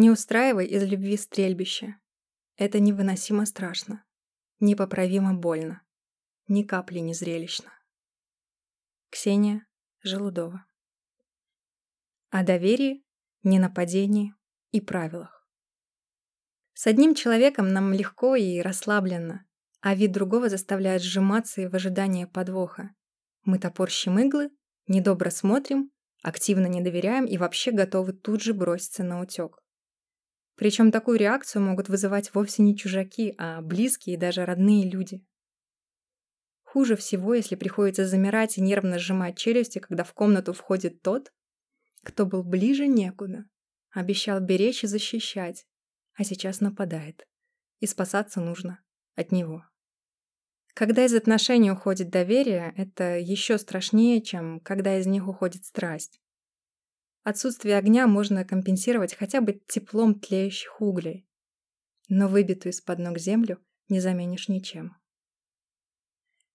Не устраивай из любви стрельбище. Это невыносимо страшно. Непоправимо больно. Ни капли не зрелищно. Ксения Желудова. О доверии, ненападении и правилах. С одним человеком нам легко и расслабленно, а вид другого заставляет сжиматься и в ожидании подвоха. Мы топорщим иглы, недобро смотрим, активно не доверяем и вообще готовы тут же броситься на утек. Причем такую реакцию могут вызывать вовсе не чужаки, а близкие и даже родные люди. Хуже всего, если приходится замирать и нервно сжимать челюсти, когда в комнату входит тот, кто был ближе некуда, обещал беречь и защищать, а сейчас нападает. И спасаться нужно от него. Когда из отношений уходит доверие, это еще страшнее, чем когда из них уходит страсть. Отсутствие огня можно компенсировать хотя бы теплом тлеющих углей. Но выбитую из-под ног землю не заменишь ничем.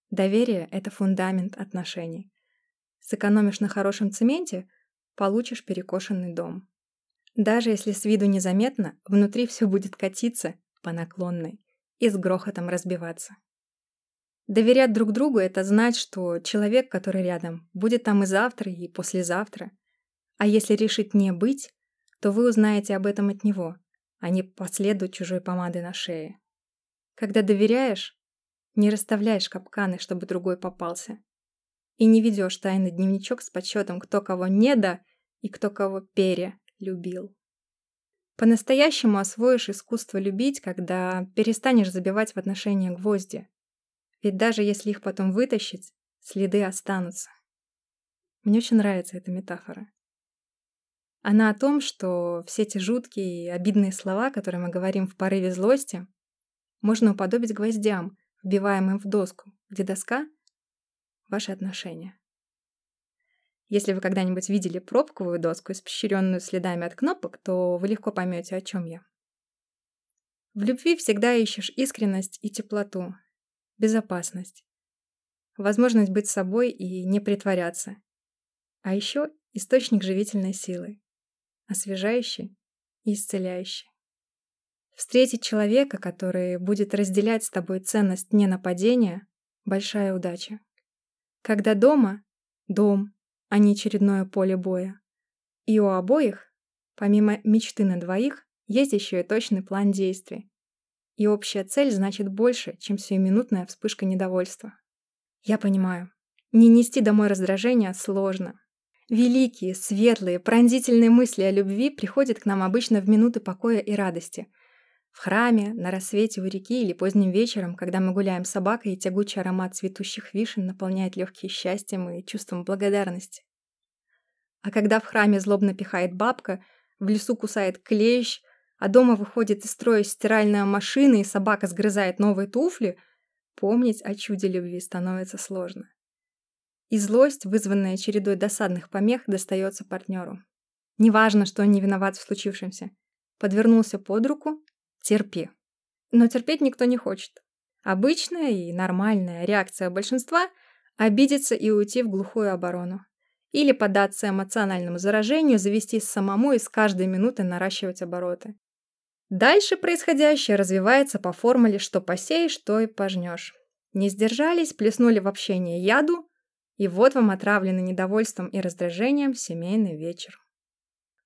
Доверие — это фундамент отношений. Сэкономишь на хорошем цементе — получишь перекошенный дом. Даже если с виду незаметно, внутри все будет катиться по наклонной и с грохотом разбиваться. Доверять друг другу — это знать, что человек, который рядом, будет там и завтра, и послезавтра — а если решить не быть, то вы узнаете об этом от него, а не последует чужой помады на шее. Когда доверяешь, не расставляешь капканы, чтобы другой попался. И не ведешь тайный дневничок с подсчетом, кто кого не да и кто кого пере любил. По-настоящему освоишь искусство любить, когда перестанешь забивать в отношения гвозди. Ведь даже если их потом вытащить, следы останутся. Мне очень нравится эта метафора. Она о том, что все эти жуткие и обидные слова, которые мы говорим в порыве злости, можно уподобить гвоздям, вбиваемым в доску, где доска — ваши отношения. Если вы когда-нибудь видели пробковую доску, испещренную следами от кнопок, то вы легко поймете, о чем я. В любви всегда ищешь искренность и теплоту, безопасность, возможность быть собой и не притворяться, а еще источник живительной силы освежающий и исцеляющий. Встретить человека, который будет разделять с тобой ценность не нападения – большая удача. Когда дома – дом, а не очередное поле боя. И у обоих, помимо мечты на двоих, есть еще и точный план действий. И общая цель значит больше, чем сиюминутная вспышка недовольства. Я понимаю, не нести домой раздражение сложно, Великие, светлые, пронзительные мысли о любви приходят к нам обычно в минуты покоя и радости. В храме, на рассвете у реки или поздним вечером, когда мы гуляем с собакой, и тягучий аромат цветущих вишен наполняет легкие счастьем и чувством благодарности. А когда в храме злобно пихает бабка, в лесу кусает клещ, а дома выходит из строя стиральная машина и собака сгрызает новые туфли, помнить о чуде любви становится сложно. И злость, вызванная чередой досадных помех, достается партнеру. Неважно, что он не виноват в случившемся. Подвернулся под руку – терпи. Но терпеть никто не хочет. Обычная и нормальная реакция большинства – обидеться и уйти в глухую оборону. Или поддаться эмоциональному заражению, завестись самому и с каждой минуты наращивать обороты. Дальше происходящее развивается по формуле «что посеешь, то и пожнешь». Не сдержались, плеснули в общение яду, и вот вам отравленный недовольством и раздражением семейный вечер.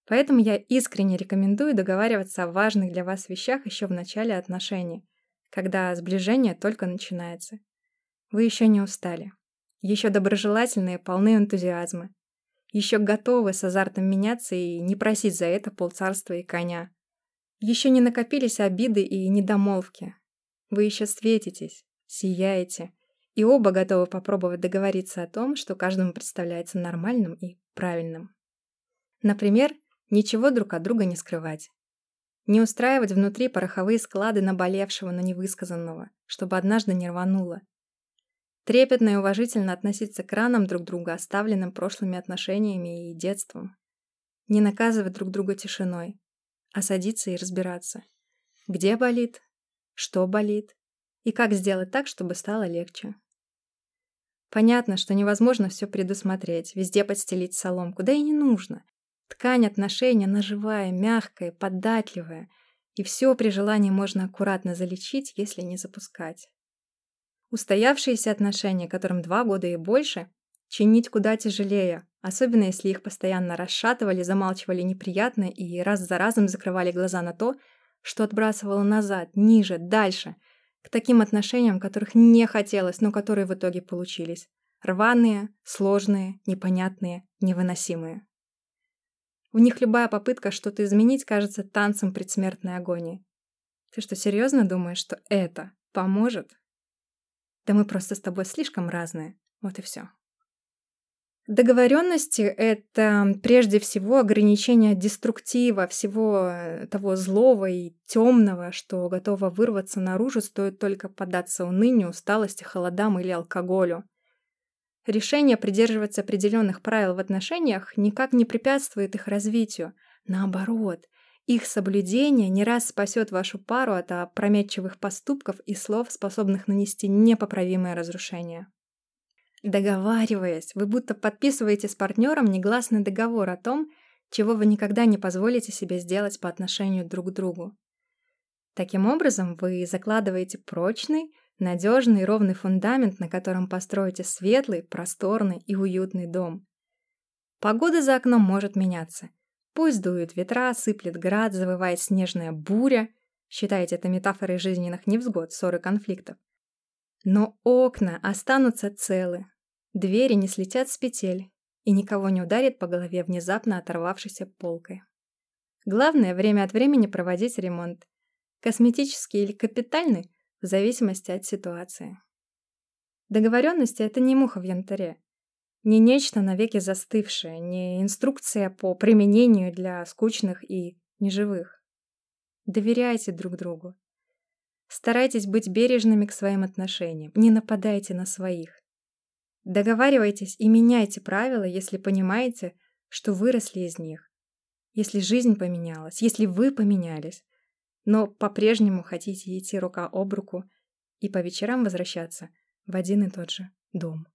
Поэтому я искренне рекомендую договариваться о важных для вас вещах еще в начале отношений, когда сближение только начинается. Вы еще не устали. Еще доброжелательные, полны энтузиазма. Еще готовы с азартом меняться и не просить за это полцарства и коня. Еще не накопились обиды и недомолвки. Вы еще светитесь, сияете, и оба готовы попробовать договориться о том, что каждому представляется нормальным и правильным. Например, ничего друг от друга не скрывать. Не устраивать внутри пороховые склады наболевшего, но невысказанного, чтобы однажды не рвануло. Трепетно и уважительно относиться к ранам друг друга, оставленным прошлыми отношениями и детством. Не наказывать друг друга тишиной, а садиться и разбираться. Где болит, что болит, и как сделать так, чтобы стало легче. Понятно, что невозможно все предусмотреть, везде подстелить соломку, да и не нужно. Ткань отношений, она живая, мягкая, податливая, и все при желании можно аккуратно залечить, если не запускать. Устоявшиеся отношения, которым два года и больше, чинить куда тяжелее, особенно если их постоянно расшатывали, замалчивали неприятное и раз за разом закрывали глаза на то, что отбрасывало назад, ниже, дальше, к таким отношениям, которых не хотелось, но которые в итоге получились. Рваные, сложные, непонятные, невыносимые. В них любая попытка что-то изменить кажется танцем предсмертной агонии. Ты что, серьезно думаешь, что это поможет? Да мы просто с тобой слишком разные. Вот и все. Договоренности — это прежде всего ограничение деструктива, всего э, того злого и темного, что готово вырваться наружу, стоит только податься унынию, усталости, холодам или алкоголю. Решение придерживаться определенных правил в отношениях никак не препятствует их развитию. Наоборот, их соблюдение не раз спасет вашу пару от опрометчивых поступков и слов, способных нанести непоправимое разрушение. Договариваясь, вы будто подписываете с партнером негласный договор о том, чего вы никогда не позволите себе сделать по отношению друг к другу. Таким образом, вы закладываете прочный, надежный и ровный фундамент, на котором построите светлый, просторный и уютный дом. Погода за окном может меняться. Пусть дуют ветра, сыплет град, завывает снежная буря. Считайте это метафорой жизненных невзгод, ссор и конфликтов. Но окна останутся целы, двери не слетят с петель и никого не ударит по голове внезапно оторвавшейся полкой. Главное время от времени проводить ремонт. Косметический или капитальный, в зависимости от ситуации. Договоренности — это не муха в янтаре. Не нечто навеки застывшее, не инструкция по применению для скучных и неживых. Доверяйте друг другу. Старайтесь быть бережными к своим отношениям, не нападайте на своих. Договаривайтесь и меняйте правила, если понимаете, что выросли из них. Если жизнь поменялась, если вы поменялись, но по-прежнему хотите идти рука об руку и по вечерам возвращаться в один и тот же дом.